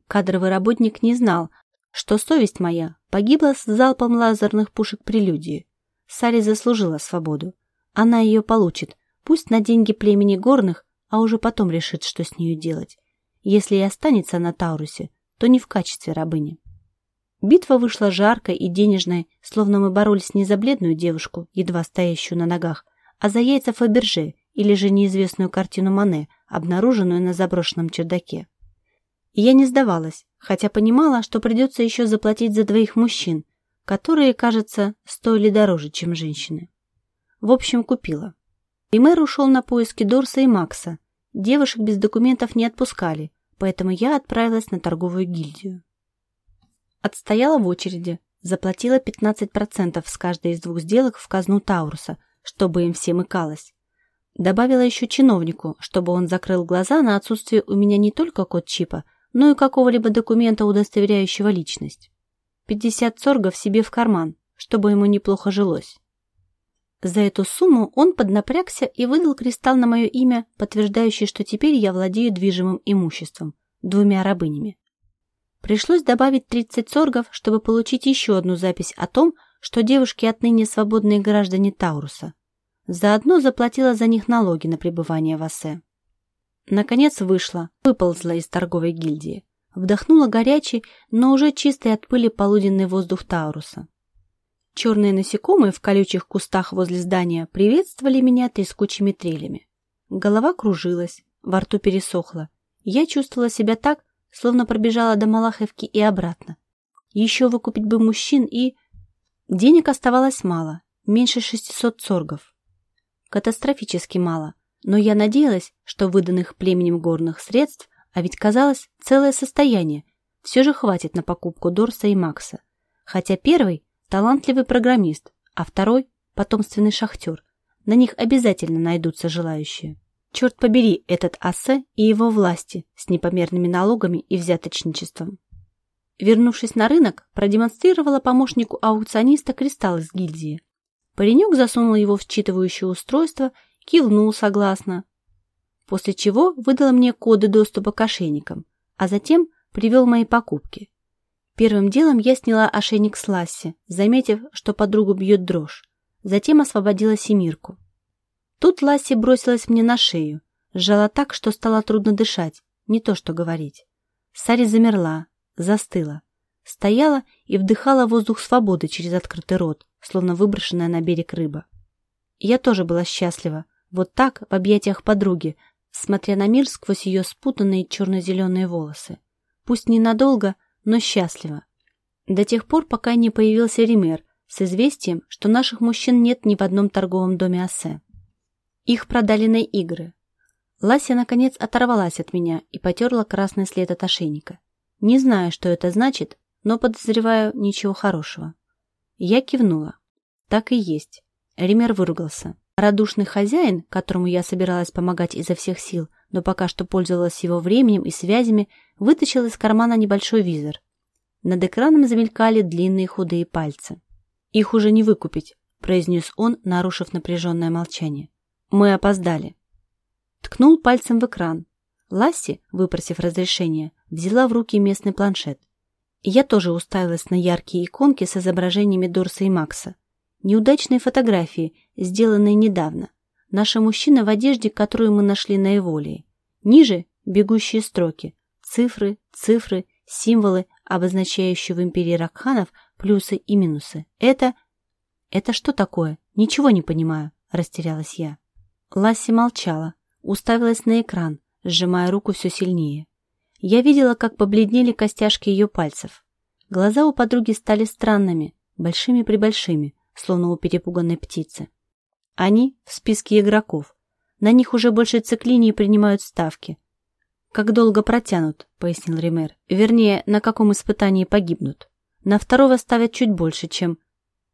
Кадровый работник не знал, что совесть моя погибла с залпом лазерных пушек прелюдии. Сари заслужила свободу. Она ее получит, пусть на деньги племени горных, а уже потом решит, что с нею делать. Если и останется на Таурусе, то не в качестве рабыни. Битва вышла жаркой и денежной, словно мы боролись не за бледную девушку, едва стоящую на ногах, а за яйца Фаберже или же неизвестную картину Мане, обнаруженную на заброшенном чердаке. И я не сдавалась, хотя понимала, что придется еще заплатить за двоих мужчин, которые, кажется, стоили дороже, чем женщины. В общем, купила. И мэр ушел на поиски Дорса и Макса. Девушек без документов не отпускали, поэтому я отправилась на торговую гильдию. Отстояла в очереди, заплатила 15% с каждой из двух сделок в казну Тауруса, чтобы им всем икалось. Добавила еще чиновнику, чтобы он закрыл глаза на отсутствие у меня не только код чипа, но и какого-либо документа, удостоверяющего личность. 50 цоргов себе в карман, чтобы ему неплохо жилось. За эту сумму он поднапрягся и выдал кристалл на мое имя, подтверждающий, что теперь я владею движимым имуществом, двумя рабынями. Пришлось добавить 30 цоргов, чтобы получить еще одну запись о том, что девушки отныне свободные граждане Тауруса. Заодно заплатила за них налоги на пребывание в Ассе. Наконец вышла, выползла из торговой гильдии. Вдохнула горячий, но уже чистый от пыли полуденный воздух Тауруса. Черные насекомые в колючих кустах возле здания приветствовали меня трескучими трелями. Голова кружилась, во рту пересохла. Я чувствовала себя так, словно пробежала до Малаховки и обратно. Еще выкупить бы мужчин и... Денег оставалось мало, меньше 600 цоргов. Катастрофически мало, но я надеялась, что выданных племенем горных средств, а ведь казалось целое состояние, все же хватит на покупку Дорса и Макса. Хотя первый – талантливый программист, а второй – потомственный шахтер. На них обязательно найдутся желающие. Черт побери этот Ассе и его власти с непомерными налогами и взяточничеством. Вернувшись на рынок, продемонстрировала помощнику аукциониста кристалл из гильдии. Паренек засунул его в считывающее устройство кивнул согласно, после чего выдал мне коды доступа к ошейникам, а затем привел мои покупки. Первым делом я сняла ошейник с Ласси, заметив, что подругу бьет дрожь. Затем освободила Семирку. Тут Ласси бросилась мне на шею, сжала так, что стало трудно дышать, не то что говорить. Сари замерла, застыла, стояла и вдыхала воздух свободы через открытый рот, словно выброшенная на берег рыба. Я тоже была счастлива, вот так, в объятиях подруги, смотря на мир сквозь ее спутанные черно-зеленые волосы. Пусть ненадолго, но счастлива. До тех пор, пока не появился Ример с известием, что наших мужчин нет ни в одном торговом доме Ассе. Их продали на игры. Лася, наконец, оторвалась от меня и потерла красный след от ошейника. Не знаю, что это значит, но подозреваю ничего хорошего. Я кивнула. Так и есть. Ример выругался. Радушный хозяин, которому я собиралась помогать изо всех сил, но пока что пользовалась его временем и связями, вытащил из кармана небольшой визор. Над экраном замелькали длинные худые пальцы. «Их уже не выкупить», — произнес он, нарушив напряженное молчание. «Мы опоздали». Ткнул пальцем в экран. Ласси, выпросив разрешение, взяла в руки местный планшет. Я тоже уставилась на яркие иконки с изображениями Дорса и Макса. Неудачные фотографии, сделанные недавно. Наши мужчины в одежде, которую мы нашли на Эволии. Ниже – бегущие строки. Цифры, цифры, символы, обозначающие в империи Ракханов плюсы и минусы. Это... Это что такое? Ничего не понимаю, растерялась я. Ласси молчала, уставилась на экран, сжимая руку все сильнее. Я видела, как побледнели костяшки ее пальцев. Глаза у подруги стали странными, большими-пребольшими, словно у перепуганной птицы. Они в списке игроков. На них уже больше циклинии принимают ставки. «Как долго протянут», — пояснил Ример. «Вернее, на каком испытании погибнут. На второго ставят чуть больше, чем...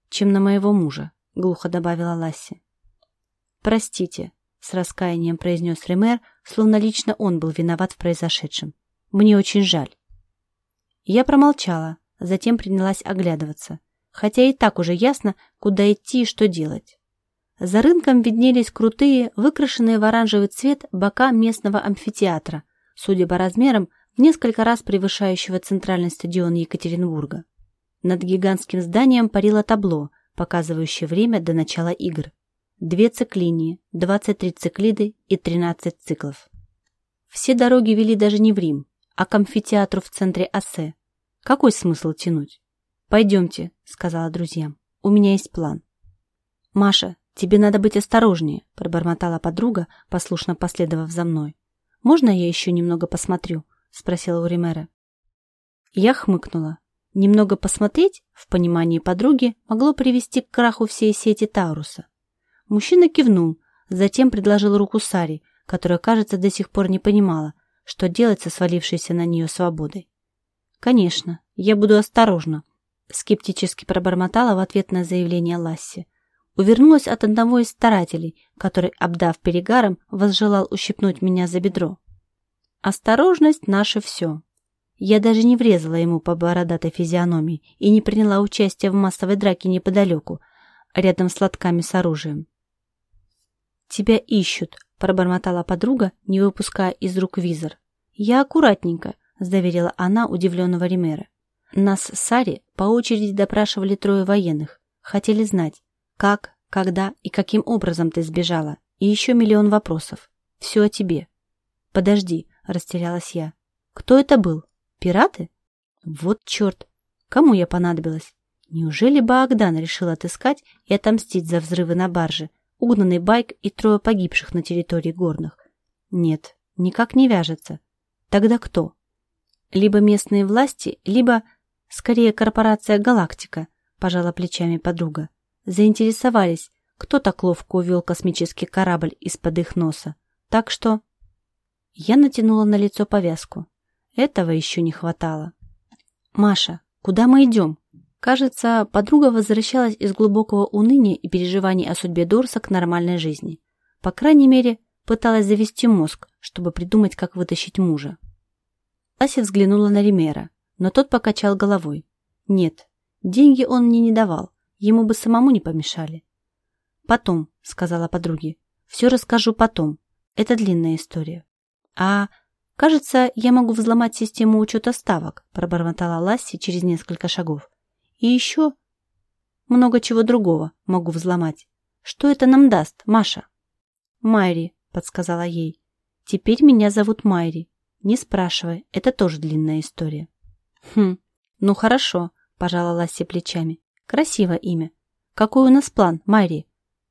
чем на моего мужа», — глухо добавила Ласси. «Простите», — с раскаянием произнес Ример, словно лично он был виноват в произошедшем. «Мне очень жаль». Я промолчала, затем принялась оглядываться хотя и так уже ясно, куда идти и что делать. За рынком виднелись крутые, выкрашенные в оранжевый цвет бока местного амфитеатра, судя по размерам, в несколько раз превышающего центральный стадион Екатеринбурга. Над гигантским зданием парило табло, показывающее время до начала игр. Две циклинии, 23 циклиды и 13 циклов. Все дороги вели даже не в Рим, а к амфитеатру в центре Ассе. Какой смысл тянуть? «Пойдемте», — сказала друзьям. «У меня есть план». «Маша, тебе надо быть осторожнее», — пробормотала подруга, послушно последовав за мной. «Можно я еще немного посмотрю?» — спросила у Римера. Я хмыкнула. Немного посмотреть, в понимании подруги, могло привести к краху всей сети Тауруса. Мужчина кивнул, затем предложил руку Саре, которая, кажется, до сих пор не понимала, что делать со свалившейся на нее свободой. «Конечно, я буду осторожна», Скептически пробормотала в ответ на заявление Ласси. Увернулась от одного из старателей, который, обдав перегаром, возжелал ущипнуть меня за бедро. Осторожность — наше все. Я даже не врезала ему по бородатой физиономии и не приняла участие в массовой драке неподалеку, рядом с лотками с оружием. «Тебя ищут», — пробормотала подруга, не выпуская из рук визор. «Я аккуратненько», — заверила она удивленного Римера. Нас с Сари по очереди допрашивали трое военных. Хотели знать, как, когда и каким образом ты сбежала. И еще миллион вопросов. Все о тебе. Подожди, растерялась я. Кто это был? Пираты? Вот черт. Кому я понадобилась? Неужели Баагдан решил отыскать и отомстить за взрывы на барже, угнанный байк и трое погибших на территории горных? Нет, никак не вяжется. Тогда кто? Либо местные власти, либо Скорее, корпорация «Галактика», пожала плечами подруга. Заинтересовались, кто так ловко увел космический корабль из-под их носа. Так что... Я натянула на лицо повязку. Этого еще не хватало. «Маша, куда мы идем?» Кажется, подруга возвращалась из глубокого уныния и переживаний о судьбе Дорса к нормальной жизни. По крайней мере, пыталась завести мозг, чтобы придумать, как вытащить мужа. Ася взглянула на Римера но тот покачал головой. «Нет, деньги он мне не давал, ему бы самому не помешали». «Потом», — сказала подруге, — «все расскажу потом. Это длинная история». «А, кажется, я могу взломать систему учета ставок», — пробормотала Ласси через несколько шагов. «И еще много чего другого могу взломать. Что это нам даст, Маша?» «Майри», — подсказала ей. «Теперь меня зовут Майри. Не спрашивай, это тоже длинная история». «Хм, ну хорошо», — пожала Ласси плечами. «Красивое имя. Какой у нас план, Майри?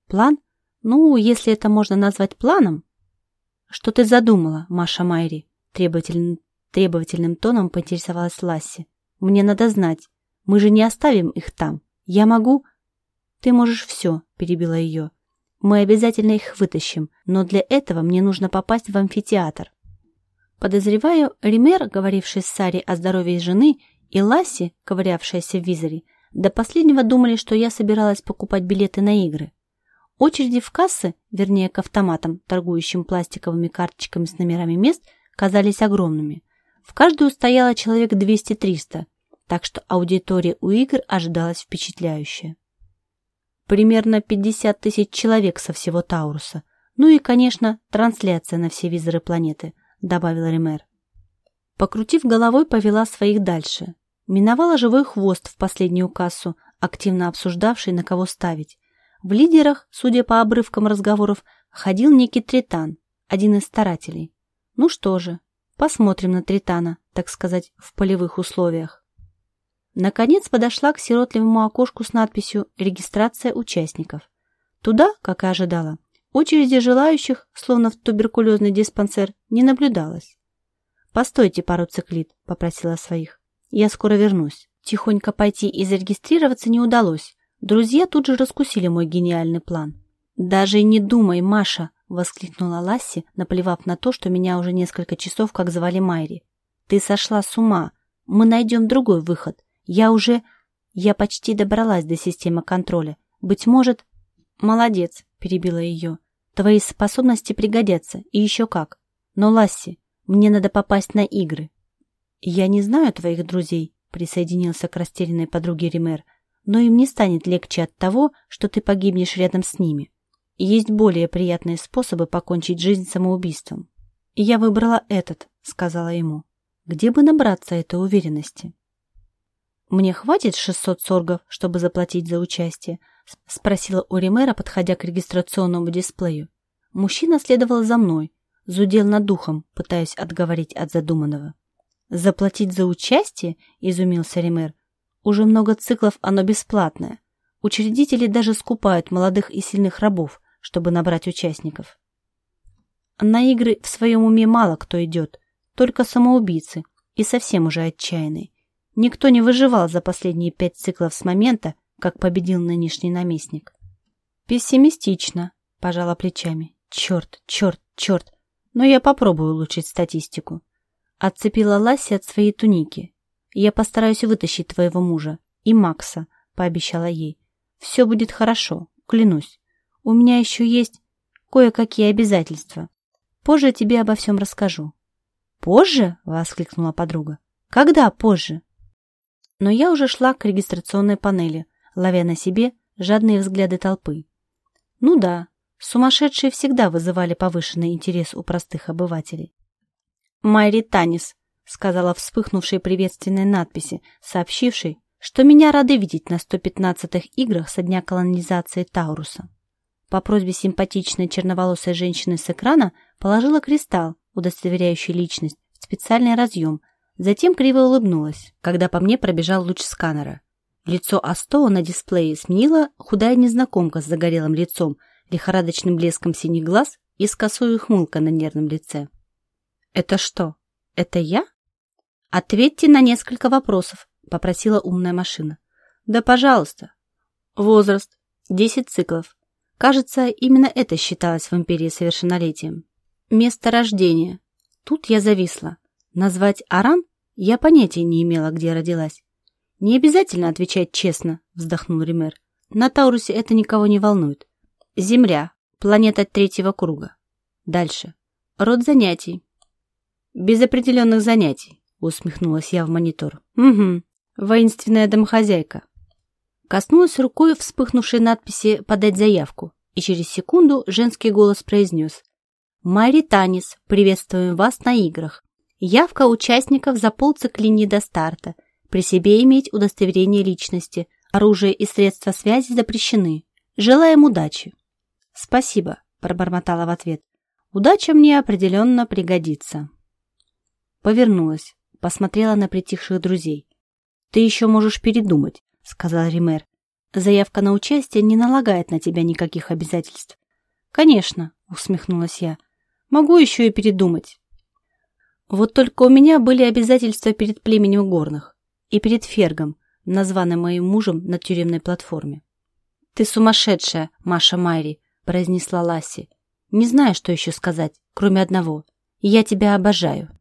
План? Ну, если это можно назвать планом. Что ты задумала, Маша Майри? Требовательным, требовательным тоном поинтересовалась Ласси. Мне надо знать. Мы же не оставим их там. Я могу... Ты можешь все, перебила ее. Мы обязательно их вытащим, но для этого мне нужно попасть в амфитеатр. Подозреваю, Ример, говоривший с Сари о здоровье жены, и Ласси, ковырявшаяся в визоре, до последнего думали, что я собиралась покупать билеты на игры. Очереди в кассы, вернее к автоматам, торгующим пластиковыми карточками с номерами мест, казались огромными. В каждую стояло человек 200-300, так что аудитория у игр ожидалась впечатляющая. Примерно 50 тысяч человек со всего Тауруса. Ну и, конечно, трансляция на все визоры планеты, добавил Ремер. Покрутив головой, повела своих дальше. Миновала живой хвост в последнюю кассу, активно обсуждавший, на кого ставить. В лидерах, судя по обрывкам разговоров, ходил некий Тритан, один из старателей. Ну что же, посмотрим на Тритана, так сказать, в полевых условиях. Наконец подошла к сиротливому окошку с надписью «Регистрация участников». Туда, как и ожидала, очереди желающих, словно в туберкулезный диспансер, не наблюдалось. «Постойте пару циклит», — попросила своих. Я скоро вернусь. Тихонько пойти и зарегистрироваться не удалось. Друзья тут же раскусили мой гениальный план. «Даже не думай, Маша!» — воскликнула Ласси, наплевав на то, что меня уже несколько часов как звали Майри. «Ты сошла с ума! Мы найдем другой выход. Я уже... Я почти добралась до системы контроля. Быть может...» «Молодец!» — перебила ее. «Твои способности пригодятся, и еще как. Но, Ласси, мне надо попасть на игры. «Я не знаю твоих друзей», — присоединился к растерянной подруге Ример, «но им не станет легче от того, что ты погибнешь рядом с ними. Есть более приятные способы покончить жизнь самоубийством». «И я выбрала этот», — сказала ему. «Где бы набраться этой уверенности?» «Мне хватит 600 соргов, чтобы заплатить за участие?» — спросила у Римера, подходя к регистрационному дисплею. Мужчина следовал за мной, зудел над духом, пытаясь отговорить от задуманного. «Заплатить за участие?» – изумился Ремер. «Уже много циклов оно бесплатное. Учредители даже скупают молодых и сильных рабов, чтобы набрать участников». На игры в своем уме мало кто идет, только самоубийцы и совсем уже отчаянные. Никто не выживал за последние пять циклов с момента, как победил нынешний наместник. «Пессимистично», – пожала плечами. «Черт, черт, черт, но я попробую улучшить статистику». Отцепила Ласси от своей туники. «Я постараюсь вытащить твоего мужа. И Макса», — пообещала ей. «Все будет хорошо, клянусь. У меня еще есть кое-какие обязательства. Позже тебе обо всем расскажу». «Позже?» — воскликнула подруга. «Когда позже?» Но я уже шла к регистрационной панели, ловя на себе жадные взгляды толпы. Ну да, сумасшедшие всегда вызывали повышенный интерес у простых обывателей. Майри Танис», — сказала вспыхнувшей приветственной надписи, сообщившей, что меня рады видеть на 115-х играх со дня колонизации Тауруса. По просьбе симпатичной черноволосой женщины с экрана положила кристалл, удостоверяющий личность, в специальный разъем, затем криво улыбнулась, когда по мне пробежал луч сканера. Лицо Астоа на дисплее сменила худая незнакомка с загорелым лицом, лихорадочным блеском синих глаз и с косой ухмылкой на нервном лице. «Это что, это я?» «Ответьте на несколько вопросов», — попросила умная машина. «Да, пожалуйста». «Возраст. Десять циклов. Кажется, именно это считалось в империи совершеннолетием. Место рождения. Тут я зависла. Назвать Аран я понятия не имела, где родилась. «Не обязательно отвечать честно», — вздохнул Ример. «На Таурусе это никого не волнует. Земля. Планета третьего круга. Дальше. Род занятий. «Без определенных занятий», — усмехнулась я в монитор. «Угу, воинственная домохозяйка». Коснулась рукой вспыхнувшей надписи «Подать заявку», и через секунду женский голос произнес. «Майри Танис, приветствуем вас на играх. Явка участников за полциклини до старта. При себе иметь удостоверение личности. Оружие и средства связи запрещены. Желаем удачи». «Спасибо», — пробормотала в ответ. «Удача мне определенно пригодится». Повернулась, посмотрела на притихших друзей. «Ты еще можешь передумать», — сказал Ример. Заявка на участие не налагает на тебя никаких обязательств. Конечно, усмехнулась я. Могу еще и передумать. Вот только у меня были обязательства перед племенем горных и перед Фергом, названным моим мужем на тюремной платформе. «Ты сумасшедшая, Маша Майри», — произнесла Ласси. «Не знаю, что еще сказать, кроме одного. Я тебя обожаю».